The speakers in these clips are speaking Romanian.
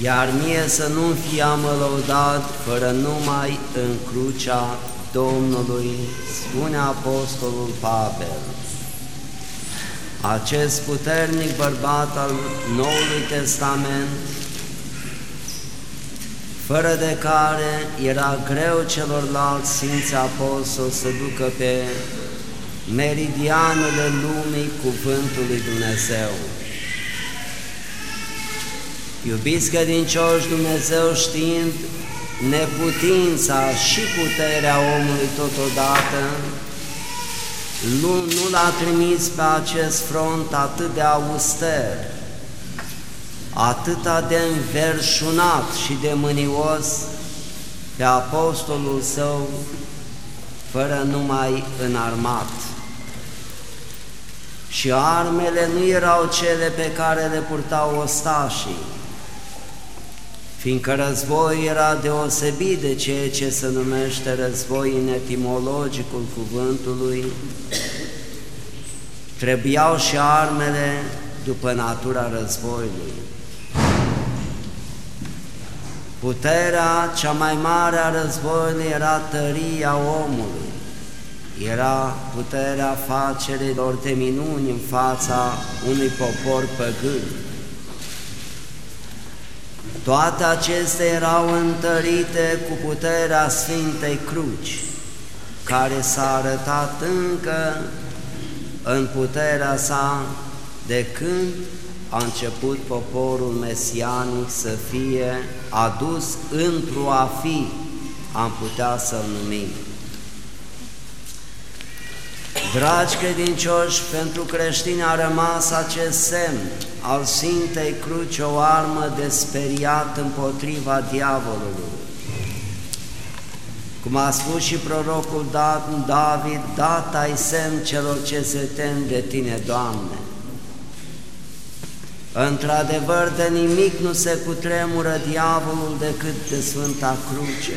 iar mie să nu fiam lăudat fără numai în crucea Domnului, spune Apostolul Pavel. Acest puternic bărbat al Noului Testament, fără de care era greu celorlalți Sfinți Apostoli să ducă pe meridianele lumii Cuvântul lui Dumnezeu. Iubiți credincioși Dumnezeu știind neputința și puterea omului totodată, nu, nu l-a trimis pe acest front atât de auster, atât de înverșunat și de mânios pe apostolul său, fără numai înarmat. Și armele nu erau cele pe care le purtau ostașii, fiindcă război era deosebit de ceea ce se numește război în etimologicul cuvântului, trebuiau și armele după natura războiului. Puterea cea mai mare a războiului era tăria omului, era puterea facerilor de minuni în fața unui popor păgân. Toate acestea erau întărite cu puterea Sfintei Cruci, care s-a arătat încă în puterea sa de când a început poporul mesianic să fie adus într-o a fi, am putea să-l numim. Dragi credincioși, pentru creștini a rămas acest semn al Sfintei Cruci, o armă de speriat împotriva diavolului. Cum a spus și prorocul David, dat ai semn celor ce se tem de Tine, Doamne. Într-adevăr, de nimic nu se cutremură diavolul decât de Sfânta Cruce.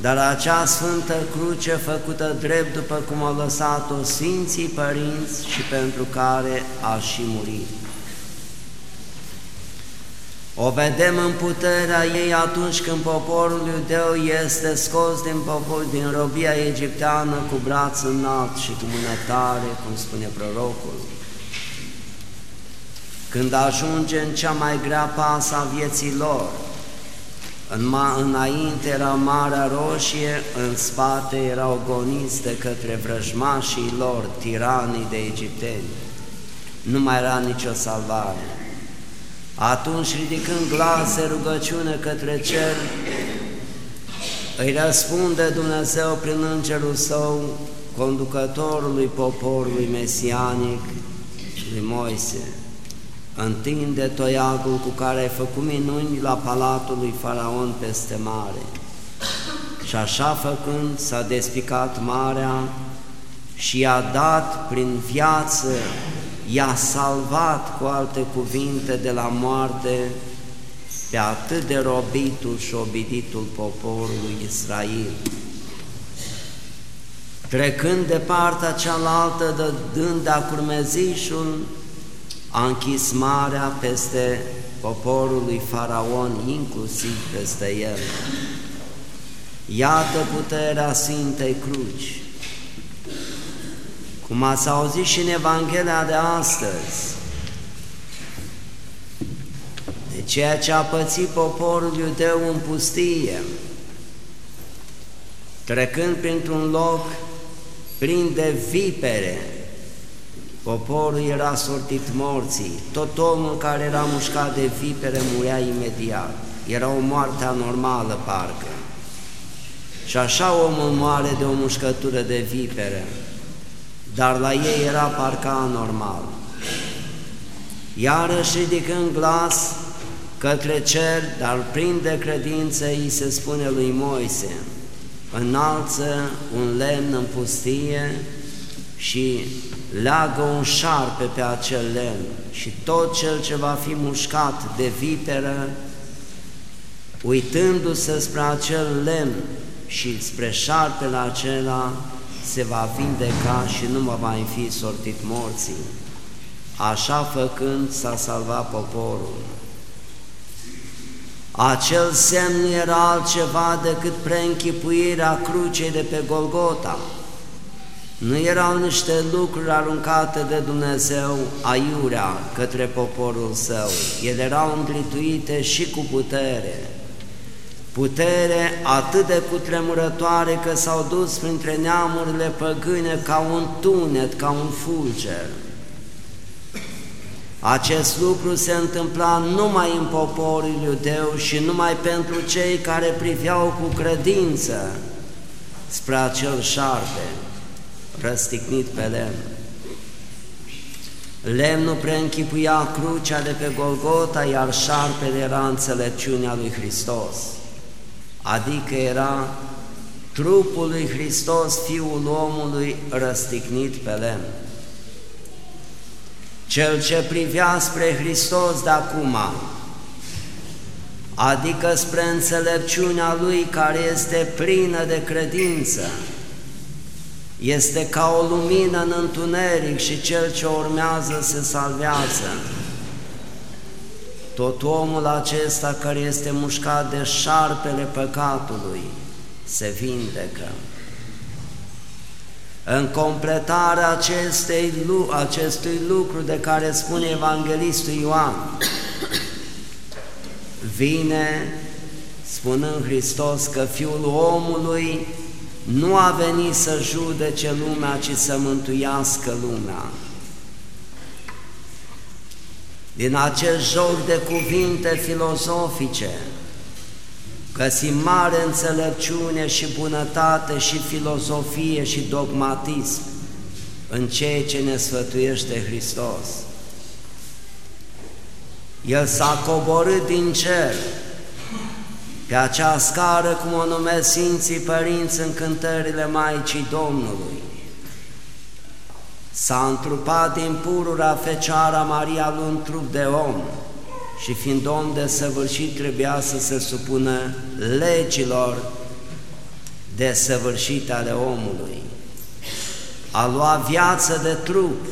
Dar acea Sfântă Cruce făcută drept după cum au lăsat-o Sfinții Părinți și pentru care a și murit. O vedem în puterea ei atunci când poporul iudeu este scos din, popor, din robia egipteană cu braț înalt și cu mână tare, cum spune prorocul. Când ajunge în cea mai grea pasă a vieții lor, în ma, înainte era Marea Roșie, în spate erau goniți de către vrăjmașii lor, tiranii de egipteni. Nu mai era nicio salvare. Atunci, ridicând glas de rugăciune către cer, îi răspunde Dumnezeu prin Îngerul Său, conducătorului poporului mesianic, lui Moise, întinde toiagul cu care ai făcut minuni la palatul lui Faraon peste mare. Și așa făcând s-a despicat marea și i-a dat prin viață i-a salvat, cu alte cuvinte, de la moarte pe atât de robitul și obiditul poporului Israel. Trecând de partea cealaltă, dând de curmezișul, a închis marea peste poporul lui Faraon, inclusiv peste el. Iată puterea Sfintei Cruci, cum ați auzit și în Evanghelia de astăzi, de ceea ce a pățit poporul iudeu în pustie, trecând printr-un loc plin de vipere, poporul era sortit morții, tot omul care era mușcat de vipere murea imediat, era o moarte anormală parcă. Și așa omul moare de o mușcătură de vipere, dar la ei era parcă anormal. Iarăși ridicând glas către cer, dar prin de credință îi se spune lui Moise, înalță un lemn în pustie și leagă un șarpe pe acel lemn și tot cel ce va fi mușcat de viperă, uitându-se spre acel lemn și spre șarpele acela, se va vindeca și nu va mai fi sortit morții. Așa făcând s-a salvat poporul. Acel semn nu era altceva decât preînchipuirea crucei de pe Golgota. Nu erau niște lucruri aruncate de Dumnezeu aiurea către poporul său. Ele erau înglituite și cu putere. Putere atât de cutremurătoare că s-au dus printre neamurile păgâne ca un tunet, ca un fulger. Acest lucru se întâmpla numai în poporul iudeu și numai pentru cei care priveau cu credință spre acel șarpe răstignit pe lemn. Lemnul preînchipuia crucea de pe Golgota, iar șarpele era înțelepciunea lui Hristos, adică era trupul lui Hristos, Fiul omului, răstignit pe lemn. Cel ce privea spre Hristos de acum, adică spre înțelepciunea Lui care este plină de credință, este ca o lumină în întuneric și cel ce urmează se salvează. Tot omul acesta care este mușcat de șarpele păcatului se vindecă. În completarea acestei, acestui lucru de care spune Evanghelistul Ioan, vine spunând Hristos că Fiul omului nu a venit să judece lumea, ci să mântuiască lumea. Din acest joc de cuvinte filozofice, găsim mare înțelepciune și bunătate și filozofie și dogmatism în ceea ce ne sfătuiește Hristos. El s-a coborât din cer, pe acea scară, cum o numesc Sfinții Părinți în cântările Maicii Domnului. S-a întrupat din purura Fecioara Maria lui un trup de om și fiind om de săvârșit trebuia să se supună legilor de săvârșit ale omului. A lua viață de trup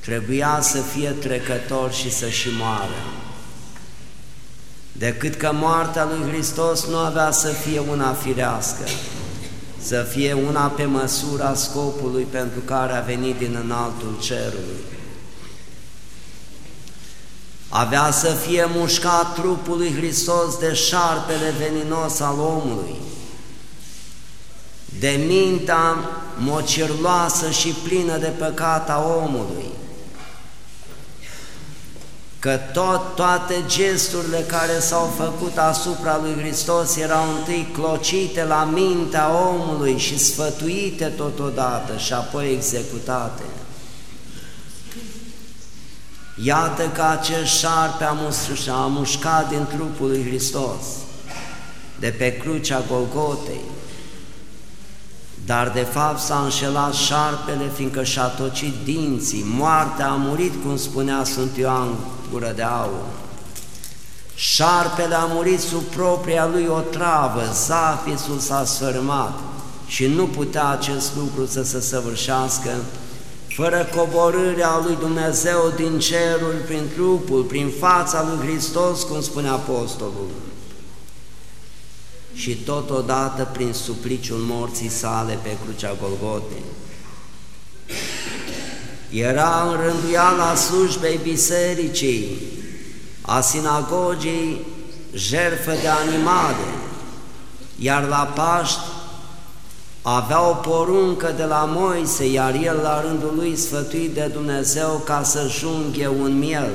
trebuia să fie trecător și să și moară decât că moartea lui Hristos nu avea să fie una firească, să fie una pe măsura scopului pentru care a venit din înaltul cerului. Avea să fie mușcat trupul lui Hristos de șarpele veninos al omului, de mintea mocirloasă și plină de păcat a omului, că tot, toate gesturile care s-au făcut asupra lui Hristos erau întâi clocite la mintea omului și sfătuite totodată și apoi executate. Iată că acest șarpe a, mus- a mușcat din trupul lui Hristos, de pe crucea Golgotei, dar de fapt s-a înșelat șarpele, fiindcă și-a tocit dinții, moartea a murit, cum spunea Sfânt Ioan gură de aur. Șarpele a murit sub propria lui o travă, zafisul s-a sfârmat și nu putea acest lucru să se săvârșească fără coborârea lui Dumnezeu din cerul prin trupul, prin fața lui Hristos, cum spune Apostolul, și totodată prin supliciul morții sale pe crucea Golgotei. Era în rânduiala slujbei bisericii, a sinagogii, jertfă de animale, iar la Paști avea o poruncă de la Moise, iar el la rândul lui sfătuit de Dumnezeu ca să junghe un miel,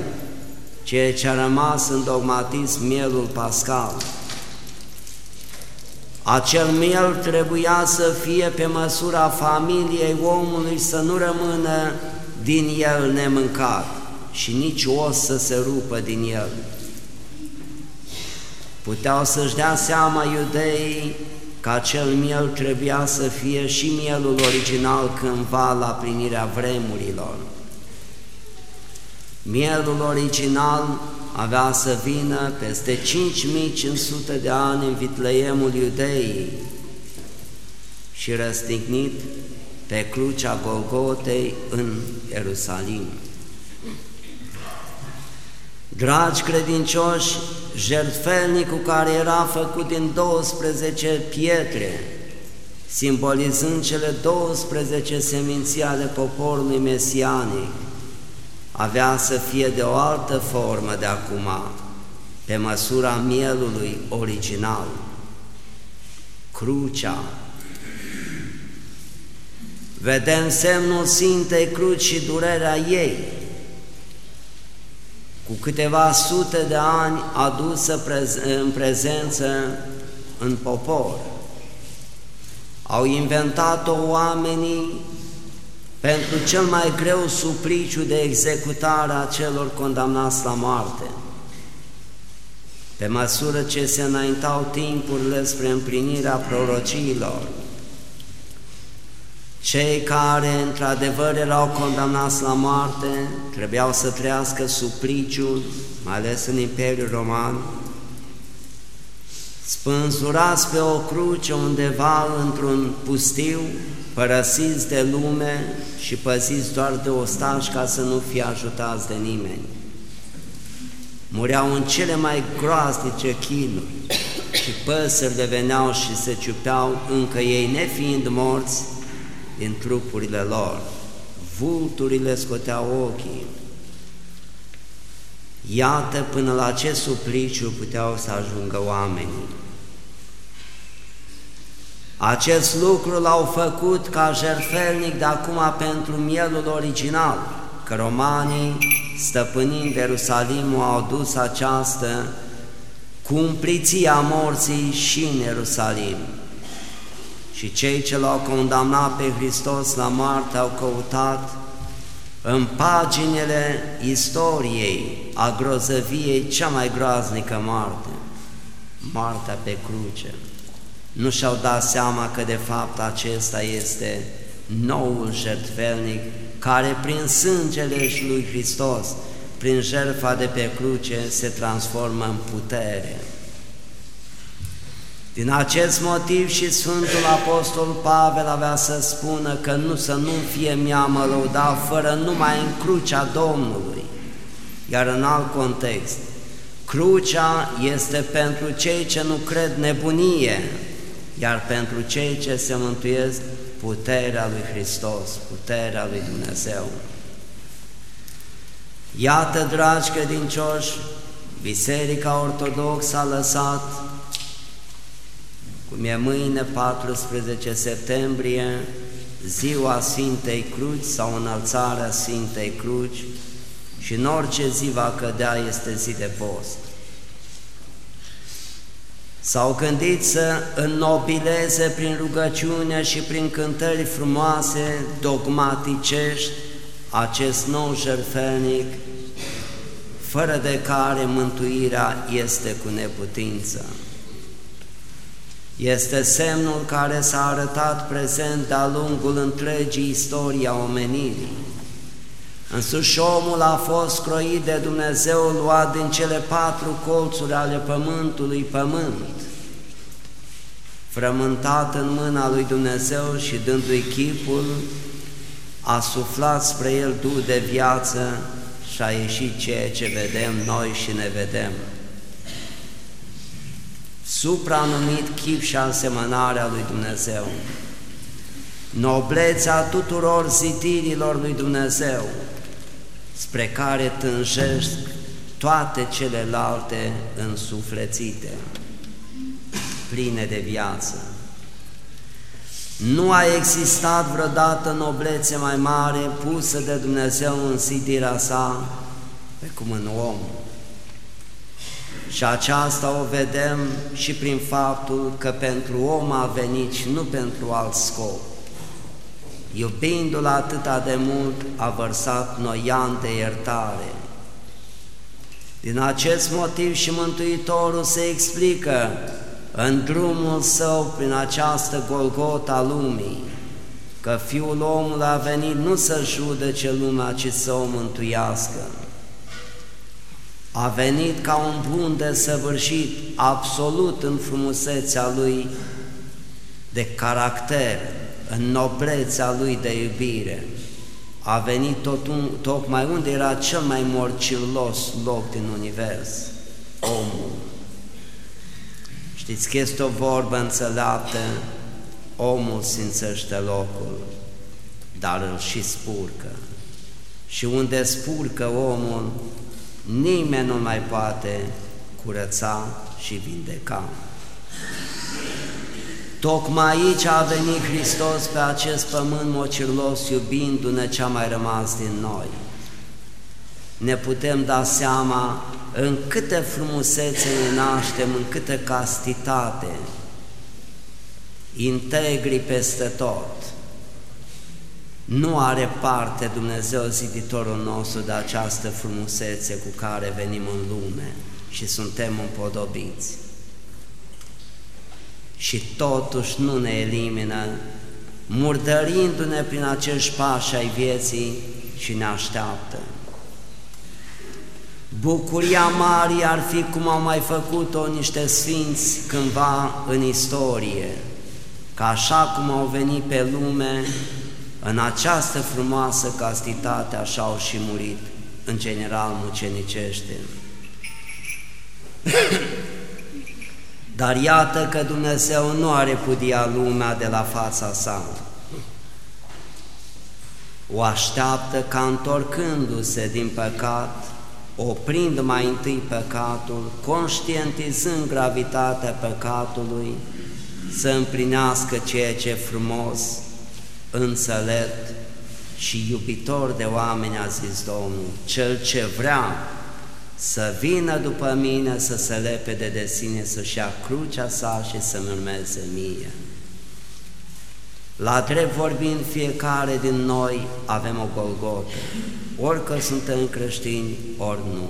ceea ce a rămas în dogmatism mielul pascal. Acel miel trebuia să fie pe măsura familiei omului, să nu rămână din el nemâncat și nici os să se rupă din el. Puteau să-și dea seama iudeii că acel miel trebuia să fie și mielul original cândva la plinirea vremurilor. Mielul original avea să vină peste 5500 de ani în Vitleiemul Iudeii și răstignit pe crucea Golgotei în Ierusalim. Dragi credincioși, jertfelnicul care era făcut din 12 pietre, simbolizând cele 12 seminții ale poporului mesianic, avea să fie de o altă formă de acum, pe măsura mielului original. Crucea. Vedem semnul Sfintei Cruci și durerea ei, cu câteva sute de ani adusă în prezență în popor. Au inventat-o oamenii pentru cel mai greu supliciu de executare a celor condamnați la moarte. Pe măsură ce se înaintau timpurile spre împlinirea prorociilor, cei care într-adevăr erau condamnați la moarte trebuiau să trăiască supliciul, mai ales în Imperiul Roman, spânzurați pe o cruce undeva într-un pustiu, părăsiți de lume și păziți doar de ostași ca să nu fie ajutați de nimeni. Mureau în cele mai groaznice chinuri și păsările veneau și se ciupeau, încă ei nefiind morți, din trupurile lor. Vulturile scoteau ochii. Iată până la ce supliciu puteau să ajungă oamenii. Acest lucru l-au făcut ca jertfelnic de acum pentru mielul original, că romanii, stăpânind Ierusalimul, au dus această cumpliția morții și în Ierusalim. Și cei ce l-au condamnat pe Hristos la moarte au căutat în paginile istoriei a grozăviei cea mai groaznică moarte, moartea pe cruce nu și-au dat seama că de fapt acesta este noul jertfelnic care prin sângele lui Hristos, prin jertfa de pe cruce, se transformă în putere. Din acest motiv și Sfântul Apostol Pavel avea să spună că nu să nu fie mea lăuda fără numai în crucea Domnului. Iar în alt context, crucea este pentru cei ce nu cred nebunie, iar pentru cei ce se mântuiesc, puterea lui Hristos, puterea lui Dumnezeu. Iată, dragi credincioși, Biserica Ortodoxă a lăsat, cum e mâine 14 septembrie, ziua Sfintei Cruci sau înălțarea Sfintei Cruci și în orice zi va cădea este zi de post. S-au gândit să înnobileze prin rugăciune și prin cântări frumoase, dogmaticești, acest nou jertfelnic, fără de care mântuirea este cu neputință. Este semnul care s-a arătat prezent de-a lungul întregii istorii a omenirii. Însuși omul a fost croit de Dumnezeu, luat din cele patru colțuri ale pământului pământ, frământat în mâna lui Dumnezeu și dându-i chipul, a suflat spre el duh de viață și a ieșit ceea ce vedem noi și ne vedem. Supranumit chip și asemănarea lui Dumnezeu, noblețea tuturor zidirilor lui Dumnezeu, spre care tânjesc toate celelalte însuflețite, pline de viață. Nu a existat vreodată noblețe mai mare pusă de Dumnezeu în sidirea sa, pe cum în om. Și aceasta o vedem și prin faptul că pentru om a venit și nu pentru alt scop iubindu-L atâta de mult, a vărsat noian de iertare. Din acest motiv și Mântuitorul se explică în drumul său prin această Golgota lumii, că Fiul omului a venit nu să judece lumea, ci să o mântuiască. A venit ca un bun de săvârșit, absolut în frumusețea lui de caracter, în noblețea lui de iubire, a venit tot un, tocmai unde era cel mai morcillos loc din univers, omul. Știți că este o vorbă înțeleaptă, omul simțește locul, dar îl și spurcă. Și unde spurcă omul, nimeni nu mai poate curăța și vindeca. Tocmai aici a venit Hristos pe acest pământ mocirlos, iubindu-ne ce-a mai rămas din noi. Ne putem da seama în câte frumusețe ne naștem, în câtă castitate, integri peste tot. Nu are parte Dumnezeu ziditorul nostru de această frumusețe cu care venim în lume și suntem împodobiți. Și totuși nu ne elimină, murdărindu-ne prin acești pași ai vieții și ne așteaptă. Bucuria mare ar fi cum au mai făcut-o niște sfinți cândva în istorie, că așa cum au venit pe lume, în această frumoasă castitate așa au și murit, în general mucenicește. Dar iată că Dumnezeu nu are pudia lumea de la fața sa. O așteaptă ca întorcându-se din păcat, oprind mai întâi păcatul, conștientizând gravitatea păcatului, să împlinească ceea ce frumos, înțelept și iubitor de oameni, a zis Domnul, cel ce vrea să vină după mine, să se lepede de sine, să-și ia crucea sa și să-mi urmeze mie. La drept vorbind, fiecare din noi avem o Golgotă, orică suntem creștini, ori nu.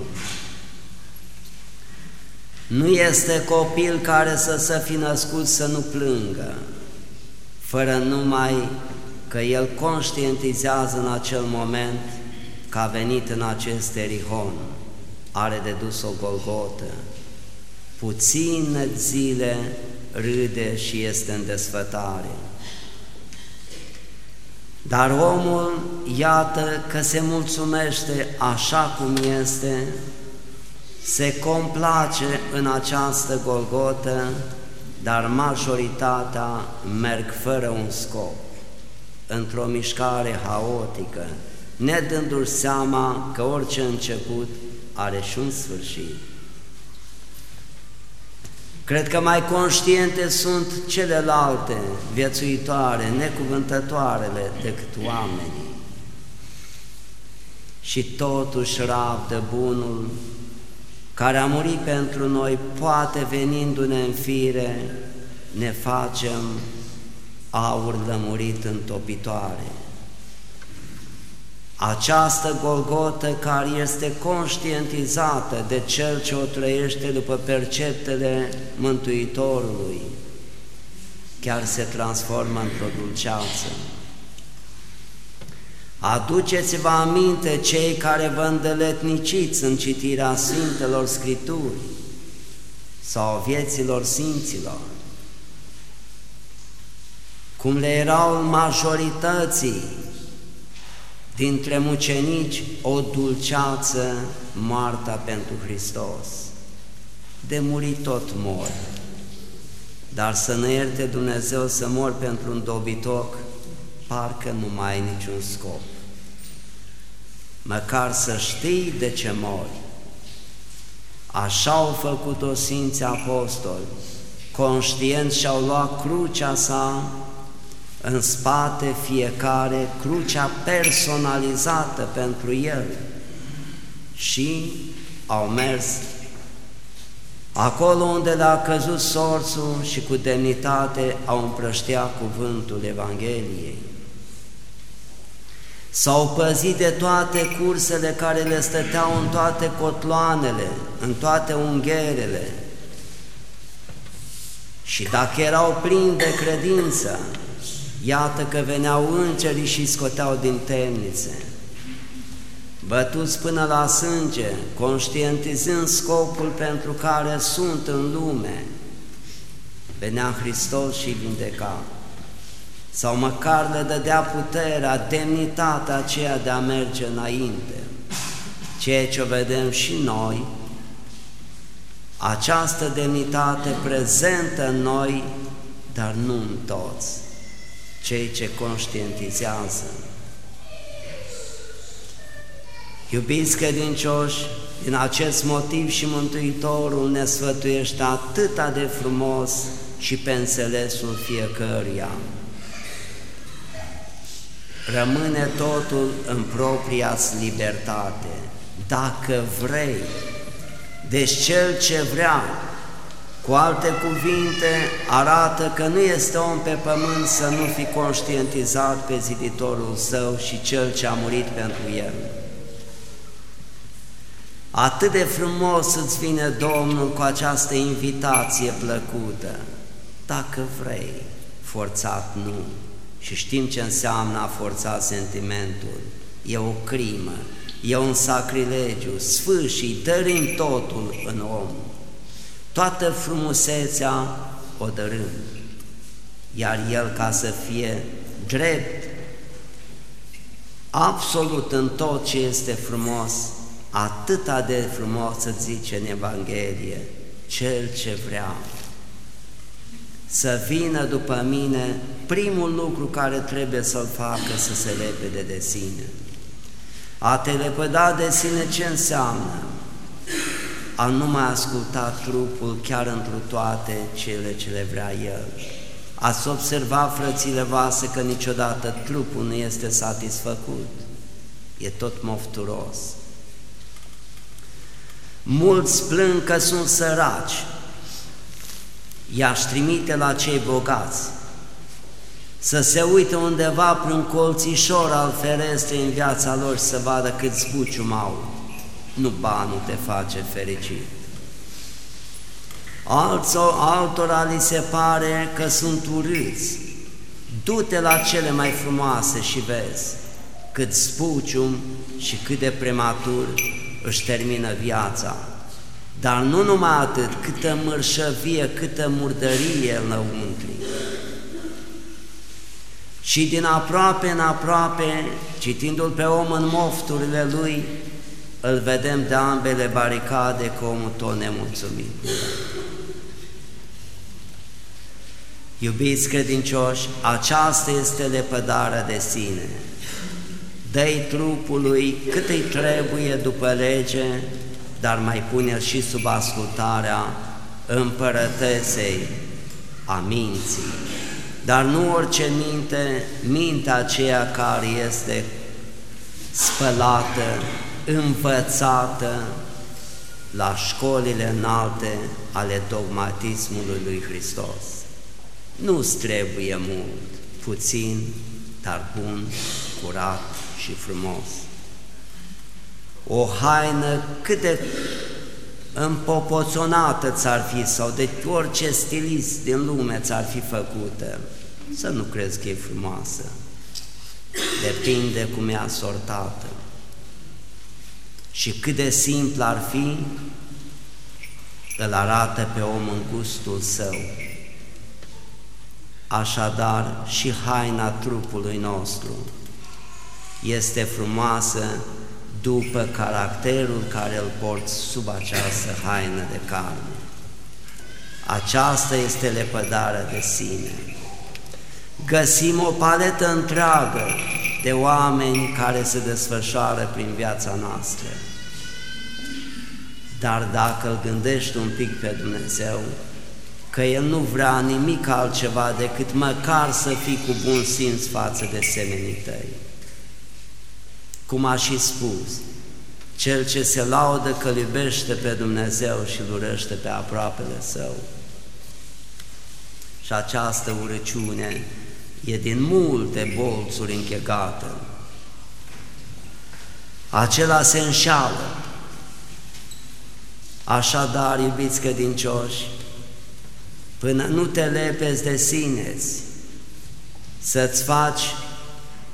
Nu este copil care să se fi născut să nu plângă, fără numai că el conștientizează în acel moment că a venit în acest erihon, are de dus o Golgotă, puține zile râde și este în desfătare. Dar omul, iată că se mulțumește așa cum este, se complace în această Golgotă, dar majoritatea merg fără un scop, într-o mișcare haotică, ne dându-și seama că orice început are și un sfârșit. Cred că mai conștiente sunt celelalte viețuitoare, necuvântătoarele decât oamenii. Și totuși rabdă bunul care a murit pentru noi, poate venindu-ne în fire, ne facem aur lămurit în topitoare. Această Golgotă care este conștientizată de Cel ce o trăiește după perceptele Mântuitorului, chiar se transformă într-o dulceață. Aduceți-vă aminte cei care vă îndeletniciți în citirea Sfintelor Scripturi sau vieților Sfinților, cum le erau majorității dintre mucenici o dulceață moarta pentru Hristos. De murit tot mor, dar să ne ierte Dumnezeu să mor pentru un dobitoc, parcă nu mai ai niciun scop. Măcar să știi de ce mori. Așa au făcut-o Sfinții Apostoli, conștient și-au luat crucea sa în spate fiecare crucea personalizată pentru el și au mers acolo unde le-a căzut sorțul și cu demnitate au împrășteat cuvântul Evangheliei. S-au păzit de toate cursele care le stăteau în toate cotloanele, în toate ungherele. Și dacă erau plini de credință, Iată că veneau îngerii și scoteau din temnițe, bătuți până la sânge, conștientizând scopul pentru care sunt în lume. Venea Hristos și vindeca. sau măcar le dădea puterea, demnitatea aceea de a merge înainte. Ceea ce o vedem și noi, această demnitate prezentă în noi, dar nu în toți, cei ce conștientizează. Iubiți credincioși, din acest motiv și Mântuitorul ne sfătuiește atâta de frumos și pe înțelesul fiecăruia. Rămâne totul în propria libertate, dacă vrei. Deci cel ce vrea, cu alte cuvinte, arată că nu este om pe pământ să nu fi conștientizat pe ziditorul său și cel ce a murit pentru el. Atât de frumos îți vine Domnul cu această invitație plăcută, dacă vrei, forțat nu. Și știm ce înseamnă a forța sentimentul. E o crimă, e un sacrilegiu, sfârșii, dărim totul în om. Toată frumusețea o dărâm, iar el ca să fie drept, absolut în tot ce este frumos, atâta de frumos să zice în Evanghelie, cel ce vrea să vină după mine, primul lucru care trebuie să-l facă să se lepede de sine. A te lepăda de sine ce înseamnă? A nu mai asculta trupul chiar întru toate cele ce le vrea El. Ați observat, frățile voastre, că niciodată trupul nu este satisfăcut. E tot mofturos. Mulți plâng că sunt săraci, i-aș trimite la cei bogați, să se uite undeva prin colțișor al ferestrei în viața lor să vadă cât zbucium au. Nu banul te face fericit. Alțo, altora li se pare că sunt urâți. Du-te la cele mai frumoase și vezi cât spucium și cât de prematur își termină viața. Dar nu numai atât, câtă mărșăvie, câtă murdărie înăuntri. Și din aproape în aproape, citindu-l pe om în mofturile lui, îl vedem de ambele baricade cu omul tot nemulțumit. Iubiți credincioși, aceasta este lepădarea de sine. Dă-i trupului cât îi trebuie după lege, dar mai pune-l și sub ascultarea împărătesei a minții. Dar nu orice minte, mintea aceea care este spălată, învățată la școlile înalte ale dogmatismului lui Hristos. Nu-ți trebuie mult, puțin, dar bun, curat și frumos o haină cât de împopoțonată ți-ar fi sau de orice stilist din lume ți-ar fi făcută, să nu crezi că e frumoasă. Depinde cum e asortată. Și cât de simplu ar fi, îl arată pe om în gustul său. Așadar, și haina trupului nostru este frumoasă după caracterul care îl porți sub această haină de carne. Aceasta este lepădarea de sine. Găsim o paletă întreagă de oameni care se desfășoară prin viața noastră. Dar dacă îl gândești un pic pe Dumnezeu, că El nu vrea nimic altceva decât măcar să fii cu bun simț față de semenii tăi cum a și spus, cel ce se laudă că iubește pe Dumnezeu și îl urăște pe aproapele său. Și această urăciune e din multe bolțuri închegată. Acela se înșală. Așadar, iubiți credincioși, până nu te lepezi de sineți, să-ți faci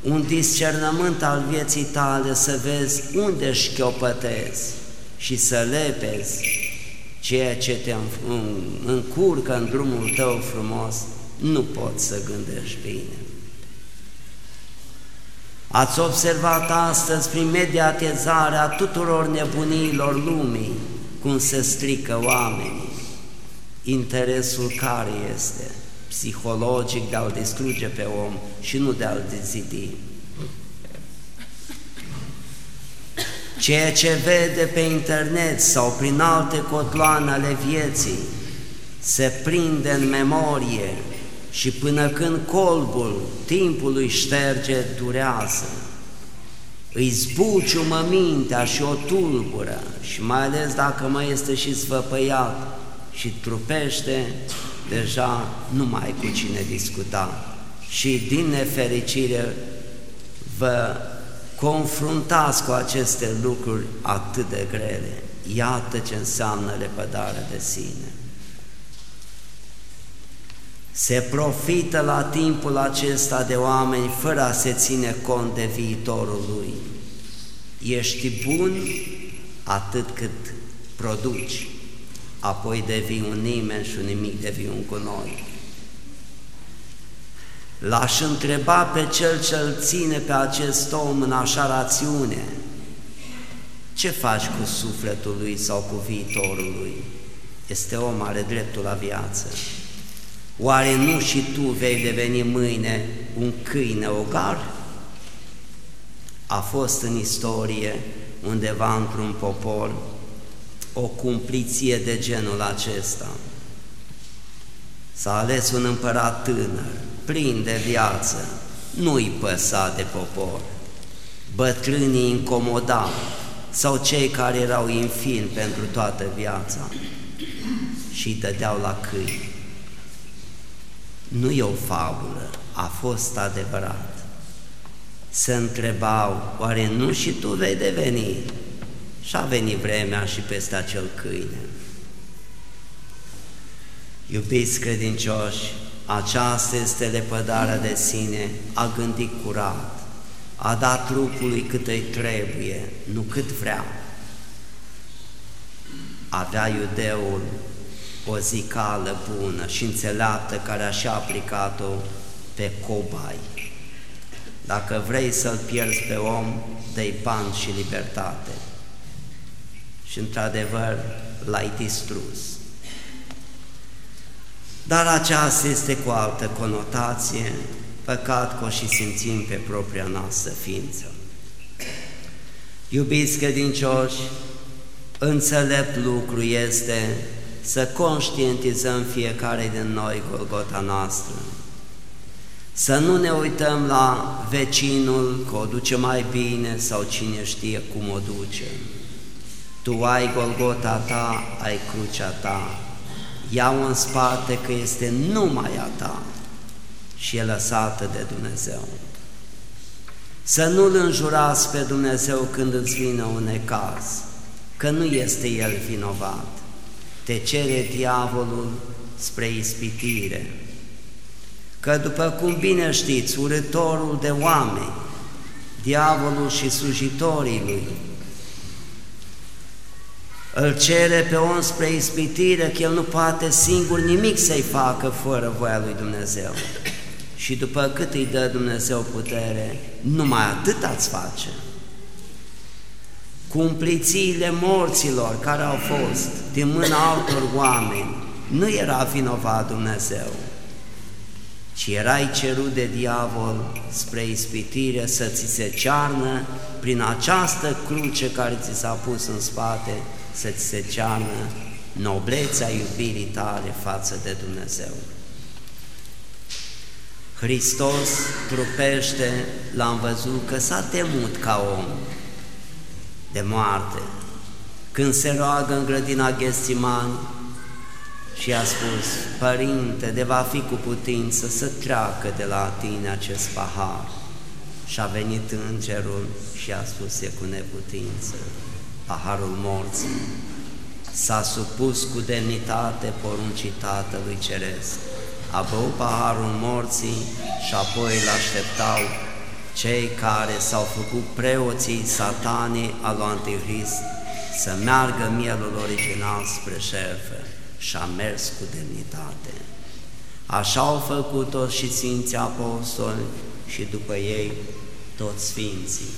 un discernământ al vieții tale să vezi unde șchiopătezi și să lepezi ceea ce te încurcă în drumul tău frumos, nu poți să gândești bine. Ați observat astăzi prin mediatizarea tuturor nebunilor lumii cum se strică oamenii. Interesul care este? Psihologic de a-l distruge pe om și nu de a-l dezidi. Ceea ce vede pe internet sau prin alte cotloane ale vieții se prinde în memorie și până când colbul timpului șterge, durează. Îi zbuciumă mintea și o tulbură și mai ales dacă mai este și svăpăiat și trupește, deja nu mai ai cu cine discuta. Și din nefericire vă confruntați cu aceste lucruri atât de grele. Iată ce înseamnă lepădarea de sine. Se profită la timpul acesta de oameni fără a se ține cont de viitorul lui. Ești bun atât cât produci, apoi devii un nimeni și un nimic devii un gunoi. L-aș întreba pe cel ce îl ține pe acest om în așa rațiune, ce faci cu sufletul lui sau cu viitorul lui? Este om, are dreptul la viață. Oare nu și tu vei deveni mâine un câine ogar? A fost în istorie undeva într-un popor o cumpliție de genul acesta. S-a ales un împărat tânăr, plin de viață, nu-i păsa de popor. Bătrânii incomoda sau cei care erau infini pentru toată viața și îi dădeau la câini. Nu e o fabulă, a fost adevărat. Se întrebau, oare nu și tu vei deveni? Și a venit vremea și peste acel câine. Iubiți credincioși, aceasta este lepădarea de sine, a gândit curat, a dat trupului cât îi trebuie, nu cât vrea. Avea iudeul o zicală bună și înțeleaptă care așa aplicat-o pe cobai. Dacă vrei să-l pierzi pe om, dă-i pan și libertate. Și într-adevăr l-ai distrus. Dar aceasta este cu altă conotație, păcat că o și simțim pe propria noastră ființă. Iubiți credincioși, înțelept lucru este să conștientizăm fiecare din noi Golgota noastră, să nu ne uităm la vecinul că o duce mai bine sau cine știe cum o duce. Tu ai Golgota ta, ai crucea ta, ia-o în spate că este numai a ta și e lăsată de Dumnezeu. Să nu-L înjurați pe Dumnezeu când îți vine un necaz, că nu este El vinovat. Te cere diavolul spre ispitire, că după cum bine știți, urătorul de oameni, diavolul și slujitorii lui, îl cere pe om spre ispitire că el nu poate singur nimic să-i facă fără voia lui Dumnezeu. Și după cât îi dă Dumnezeu putere, numai atât ați face. Cumplițiile morților care au fost din mâna altor oameni, nu era vinovat Dumnezeu, ci erai cerut de diavol spre ispitire să ți se cearnă prin această cruce care ți s-a pus în spate să-ți se cearnă noblețea iubirii tale față de Dumnezeu. Hristos trupește, l-am văzut că s-a temut ca om de moarte, când se roagă în grădina Ghesimani și a spus, Părinte, de va fi cu putință să treacă de la tine acest pahar. Și a venit îngerul și a spus, e cu neputință paharul morții, s-a supus cu demnitate poruncii Tatălui Ceresc, a băut paharul morții și apoi îl așteptau cei care s-au făcut preoții satanii al lui Antichrist să meargă mielul original spre șerfă și a mers cu demnitate. Așa au făcut-o și Sfinții Apostoli și după ei toți sfinții.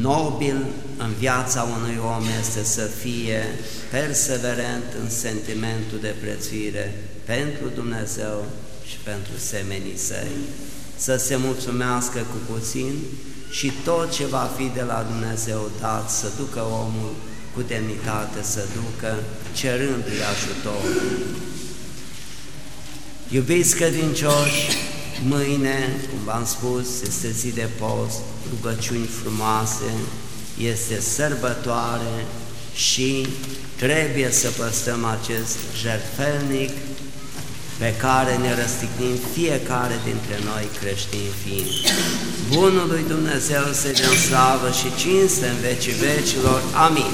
Nobil în viața unui om este să fie perseverent în sentimentul de prețuire pentru Dumnezeu și pentru semenii săi, să se mulțumească cu puțin și tot ce va fi de la Dumnezeu dat să ducă omul cu demnitate, să ducă cerându-i ajutor. Iubiți credincioși, mâine, cum v-am spus, este zi de post, rugăciuni frumoase, este sărbătoare și trebuie să păstrăm acest jertfelnic pe care ne răstignim fiecare dintre noi creștini fiind. Bunul lui Dumnezeu să dăm slavă și cinste în vecii vecilor. Amin.